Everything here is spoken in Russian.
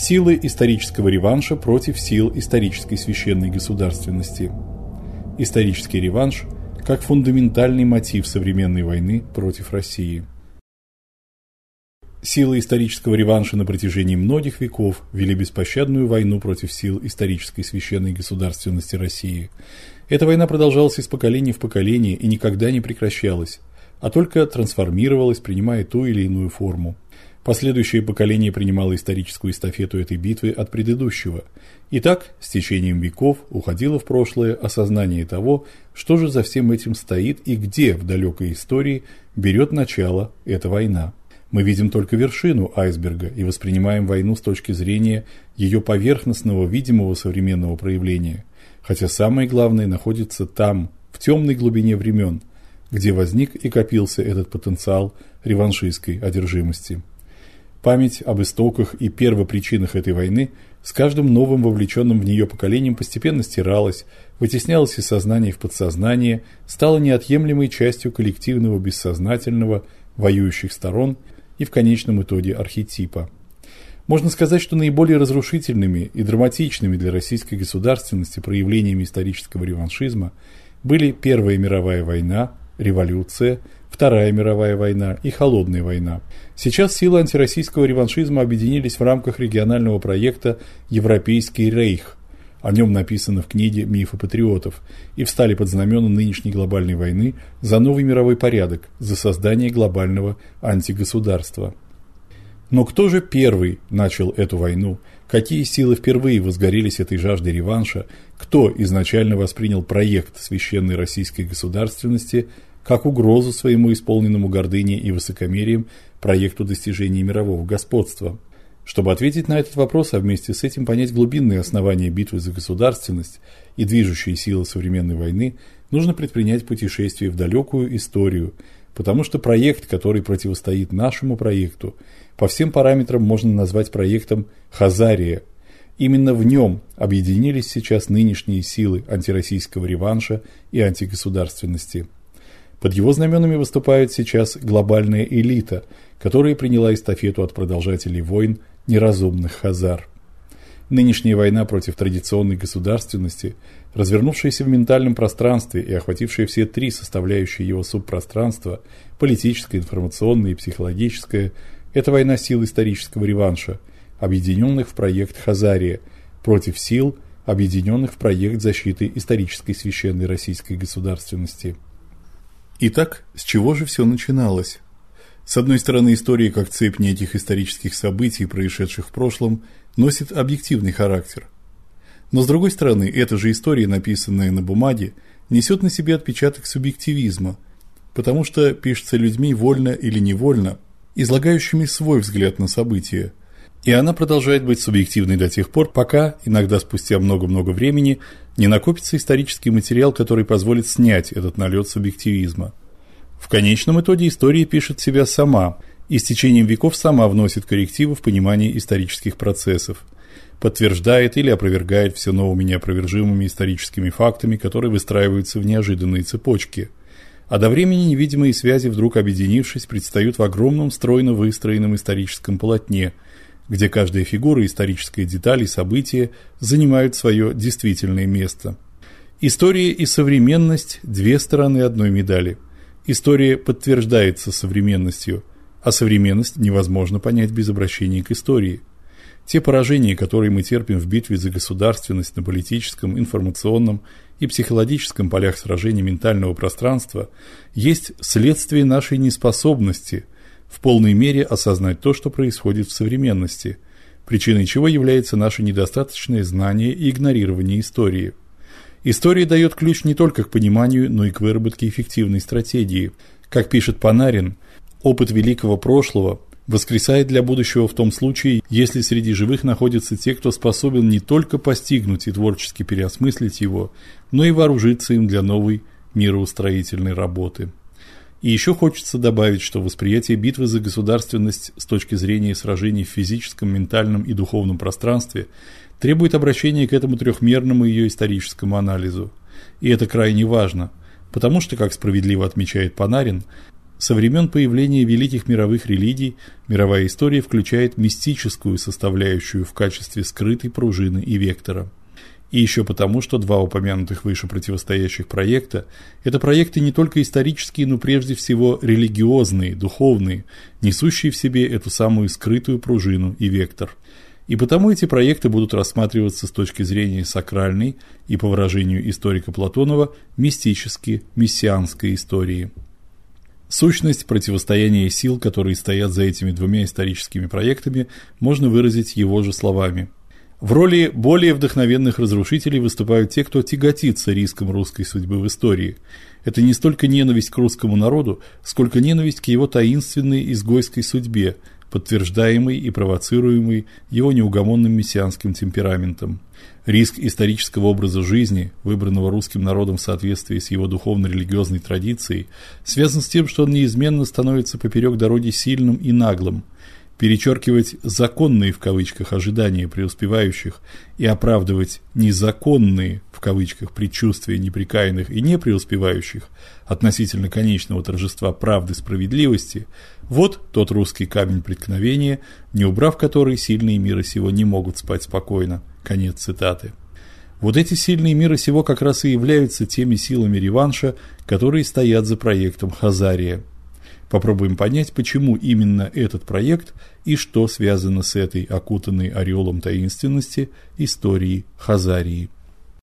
Силы исторического реванша против сил исторической священной государственности. Исторический реванш как фундаментальный мотив современной войны против России. Силы исторического реванша на протяжении многих веков вели беспощадную войну против сил исторической священной государственности России. Эта война продолжалась из поколения в поколение и никогда не прекращалась, а только трансформировалась, принимая ту или иную форму. Последующее поколение принимало историческую эстафету этой битвы от предыдущего. И так, с течением веков уходило в прошлое осознание того, что же за всем этим стоит и где в далекой истории берет начало эта война. Мы видим только вершину айсберга и воспринимаем войну с точки зрения ее поверхностного видимого современного проявления, хотя самое главное находится там, в темной глубине времен, где возник и копился этот потенциал реваншистской одержимости. Память об истоках и первопричинах этой войны с каждым новым вовлеченным в нее поколением постепенно стиралась, вытеснялась из сознания в подсознание, стала неотъемлемой частью коллективного бессознательного воюющих сторон и в конечном итоге архетипа. Можно сказать, что наиболее разрушительными и драматичными для российской государственности проявлениями исторического реваншизма были Первая мировая война, революция, Вторая мировая война и Холодная война. Сейчас силы антироссийского реваншизма объединились в рамках регионального проекта Европейский рейх. О нем написано в книге Мифы патриотов и встали под знамена нынешней глобальной войны за новый мировой порядок, за создание глобального антигосударства. Но кто же первый начал эту войну? Какие силы впервые возгорелись этой жаждой реванша? Кто изначально воспринял проект священной российской государственности как угрозу своему исполненному гордыней и высокомерием проекту достижения мирового господства. Чтобы ответить на этот вопрос, а вместе с этим понять глубинные основания битвы за государственность и движущие силы современной войны, нужно предпринять путешествие в далекую историю, потому что проект, который противостоит нашему проекту, по всем параметрам можно назвать проектом Хазария. Именно в нем объединились сейчас нынешние силы антироссийского реванша и антигосударственности. Под его знаменами выступает сейчас глобальная элита, которая приняла эстафету от продолжателей войн неразумных хазар. Нынешняя война против традиционной государственности, развернувшаяся в ментальном пространстве и охватившая все три составляющие его субпространства – политическое, информационное и психологическое – это война сил исторического реванша, объединенных в проект Хазария, против сил, объединенных в проект защиты исторической священной российской государственности. Итак, с чего же все начиналось? С одной стороны, история как цепь неких исторических событий, происшедших в прошлом, носит объективный характер. Но с другой стороны, эта же история, написанная на бумаге, несет на себе отпечаток субъективизма, потому что пишется людьми вольно или невольно, излагающими свой взгляд на события. И она продолжает быть субъективной до тех пор, пока, иногда спустя много-много времени, не накопится исторический материал, который позволит снять этот налет субъективизма. В конечном итоге история пишет себя сама и с течением веков сама вносит коррективы в понимание исторических процессов, подтверждает или опровергает все новыми неопровержимыми историческими фактами, которые выстраиваются в неожиданные цепочки. А до времени невидимые связи, вдруг объединившись, предстают в огромном стройно выстроенном историческом полотне – где каждая фигура, историческая деталь и событие занимают свое действительное место. История и современность – две стороны одной медали. История подтверждается современностью, а современность невозможно понять без обращения к истории. Те поражения, которые мы терпим в битве за государственность на политическом, информационном и психологическом полях сражений ментального пространства, есть следствие нашей неспособности – в полной мере осознать то, что происходит в современности, причиной чего является наше недостаточное знание и игнорирование истории. История дает ключ не только к пониманию, но и к выработке эффективной стратегии. Как пишет Панарин, опыт великого прошлого воскресает для будущего в том случае, если среди живых находятся те, кто способен не только постигнуть и творчески переосмыслить его, но и вооружиться им для новой мироустроительной работы. И еще хочется добавить, что восприятие битвы за государственность с точки зрения сражений в физическом, ментальном и духовном пространстве требует обращения к этому трехмерному ее историческому анализу. И это крайне важно, потому что, как справедливо отмечает Панарин, Со времен появления великих мировых религий мировая история включает мистическую составляющую в качестве скрытой пружины и вектора. И еще потому, что два упомянутых выше противостоящих проекта это проекты не только исторические, но прежде всего религиозные, духовные, несущие в себе эту самую скрытую пружину и вектор. И потому эти проекты будут рассматриваться с точки зрения сакральной и по выражению историка Платонова мистически мессианской истории. Сущность противостояния сил, которые стоят за этими двумя историческими проектами, можно выразить его же словами: в роли более вдохновенных разрушителей выступают те, кто тяготится риском русской судьбы в истории. Это не столько ненависть к русскому народу, сколько ненависть к его таинственной изгойской судьбе, подтверждаемой и провоцируемой его неугомонным мессианским темпераментом. Риск исторического образа жизни, выбранного русским народом в соответствии с его духовно-религиозной традицией, связан с тем, что он неизменно становится поперек дороги сильным и наглым – перечеркивать законные в кавычках ожидания преуспевающих и оправдывать незаконные в кавычках предчувствия неприкаянных и непреуспевающих относительно конечного торжества правды справедливости вот тот русский камень преткновения, не убрав который сильные мира сего не могут спать спокойно. Конец цитаты. Вот эти сильные мира сего как раз и являются теми силами реванша, которые стоят за проектом Хазария. Попробуем понять, почему именно этот проект и что связано с этой окутанной ореолом таинственности историей Хазарии.